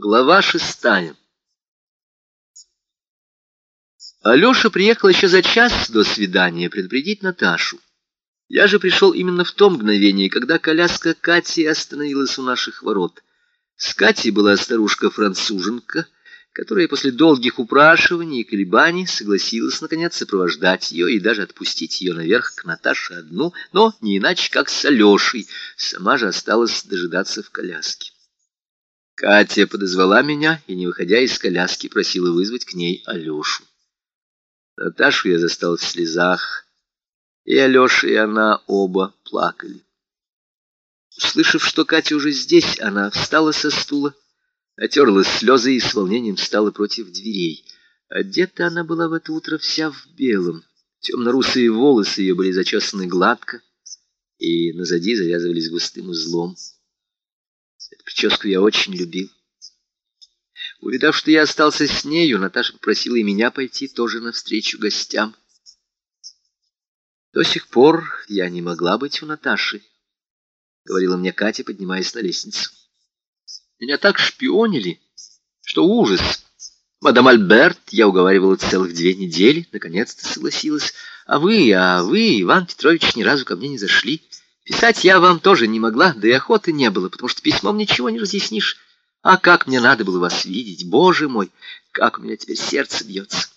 Глава шестая. Алеша приехал еще за час до свидания предупредить Наташу. Я же пришел именно в том мгновении, когда коляска Кати остановилась у наших ворот. С Катей была старушка-француженка, которая после долгих упрашиваний и колебаний согласилась, наконец, сопровождать ее и даже отпустить ее наверх к Наташе одну, но не иначе, как с Алешей. Сама же осталась дожидаться в коляске. Катя подозвала меня и, не выходя из коляски, просила вызвать к ней Алешу. Наташу я застал в слезах, и Алеша, и она оба плакали. Услышав, что Катя уже здесь, она встала со стула, отерла слезы и с волнением встала против дверей. Одета она была в это утро вся в белом. Темно-русые волосы ее были зачесаны гладко, и назади завязывались густым узлом. Эту прическу я очень любил. Увидав, что я остался с нею, Наташа попросила и меня пойти тоже навстречу гостям. До сих пор я не могла быть у Наташи, — говорила мне Катя, поднимаясь на лестницу. Меня так шпионили, что ужас. Мадам Альберт я уговаривала целых две недели, наконец-то согласилась. А вы, а вы, Иван Петрович, ни разу ко мне не зашли. Писать я вам тоже не могла, да и охоты не было, потому что письмом ничего не разъяснишь. А как мне надо было вас видеть, боже мой, как у меня теперь сердце бьется.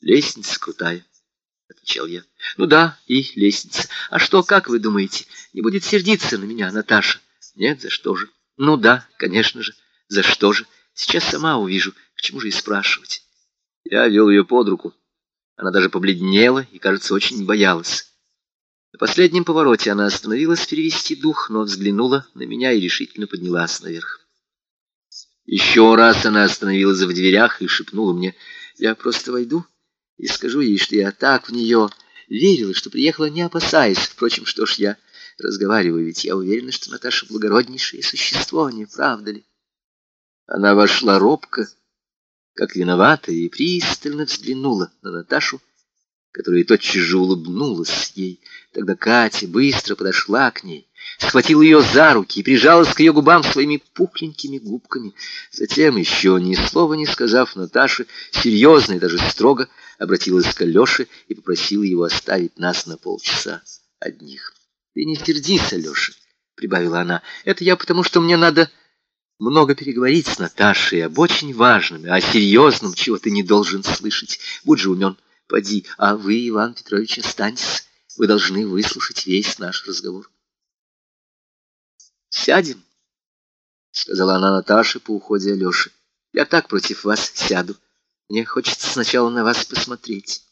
Лестница крутая, — отвечал я. Ну да, и лестница. А что, как вы думаете, не будет сердиться на меня Наташа? Нет, за что же? Ну да, конечно же, за что же? Сейчас сама увижу, к чему же и спрашивать. Я вел ее под руку. Она даже побледнела и, кажется, очень боялась. На последнем повороте она остановилась перевести дух, но взглянула на меня и решительно поднялась наверх. Еще раз она остановилась в дверях и шепнула мне, «Я просто войду и скажу ей, что я так в нее верила, что приехала не опасаясь. Впрочем, что ж я разговариваю, ведь я уверена, что Наташа благороднейшее существо, не правда ли?» Она вошла робко, как виновата, и пристально взглянула на Наташу, которая тотчас же улыбнулась ей. Тогда Катя быстро подошла к ней, схватила ее за руки и прижалась к ее губам своими пухленькими губками. Затем, еще ни слова не сказав Наташе, серьезно и даже строго обратилась к Алёше и попросила его оставить нас на полчаса одних. — Ты не сердись, Алёша, — прибавила она, — это я потому, что мне надо много переговорить с Наташей об очень важном, о серьезном, чего ты не должен слышать. Будь же умен. — Поди, а вы, Иван Петрович, останьтесь. Вы должны выслушать весь наш разговор. Сядем, сказала она Наташе по уходе Алеши. Я так против вас сяду. Мне хочется сначала на вас посмотреть.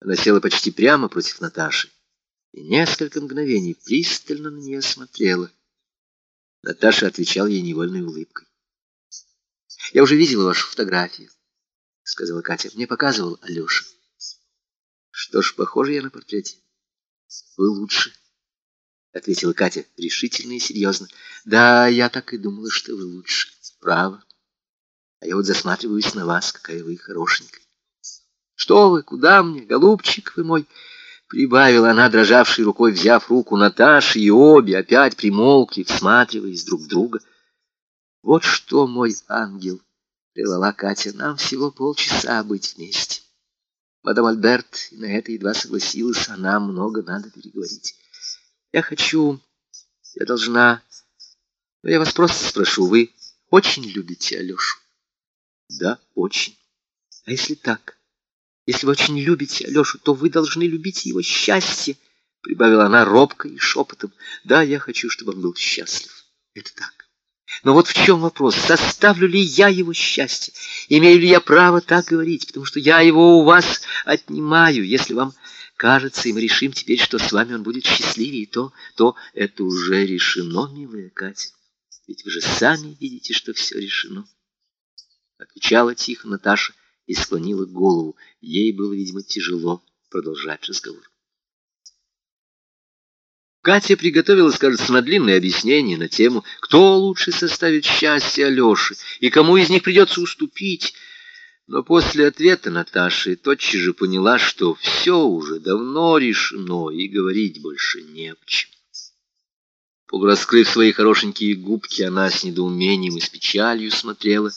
Она села почти прямо против Наташи и несколько мгновений пристально на нее смотрела. Наташа отвечала ей невольной улыбкой. «Я уже видела вашу фотографию сказала Катя. Мне показывал Алеша. Что ж, похоже я на портрете. Вы лучше, ответила Катя решительно и серьезно. Да, я так и думала, что вы лучше. Право. А я вот засматриваюсь на вас, какая вы хорошенькая. Что вы, куда мне, голубчик вы мой? Прибавила она, дрожавшей рукой, взяв руку Наташи, и обе опять примолкли, всматриваясь друг в друга. Вот что, мой ангел, прервала Катя, нам всего полчаса быть вместе. Мадам Альберт на это едва согласилась, а нам много надо переговорить. Я хочу, я должна, но я вас просто спрошу, вы очень любите Алешу? Да, очень. А если так? Если вы очень любите Алешу, то вы должны любить его счастье, прибавила она робко и шепотом. Да, я хочу, чтобы он был счастлив. Это так. Но вот в чем вопрос, составлю ли я его счастье, имею ли я право так говорить, потому что я его у вас отнимаю, если вам кажется, и мы решим теперь, что с вами он будет счастливее, то, то это уже решено, милая Катя, ведь вы же сами видите, что все решено. Отвечала тихо Наташа и склонила голову, ей было, видимо, тяжело продолжать разговор. Катя приготовилась, кажется, на длинное объяснение на тему, кто лучше составит счастье Алёши и кому из них придется уступить. Но после ответа Наташи тотчас же поняла, что все уже давно решено и говорить больше не о чем. Полураскрыв свои хорошенькие губки, она с недоумением и с печалью смотрела